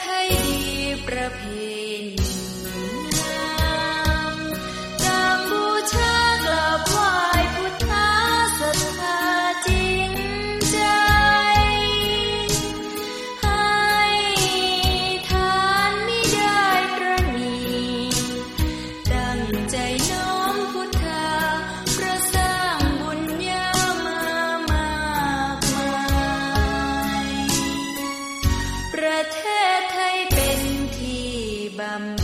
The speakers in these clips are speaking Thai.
ไทยดีประเพณ bum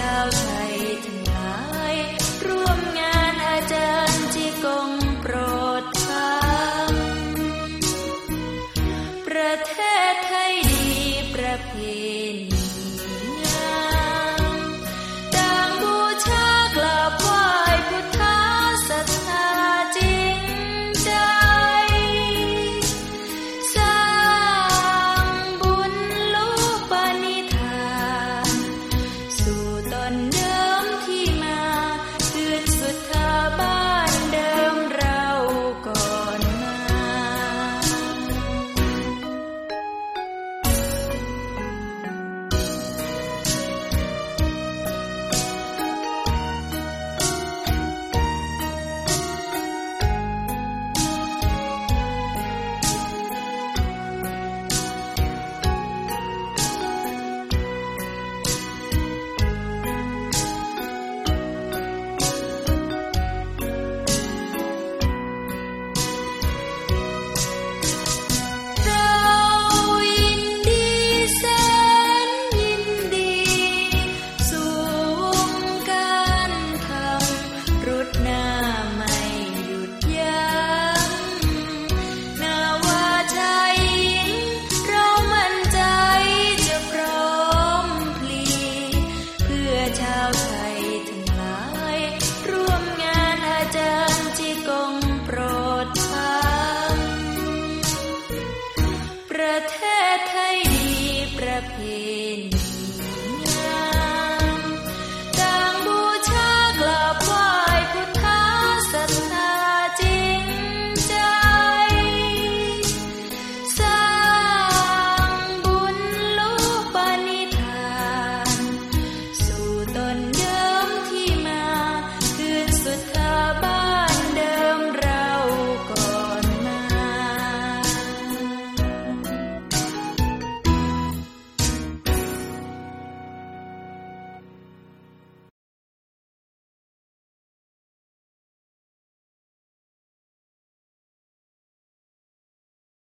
ชาวไทยทลาย ร่วมงานอาจารย์ที่กงโปรดฟังประเทศไทยดีประเพณี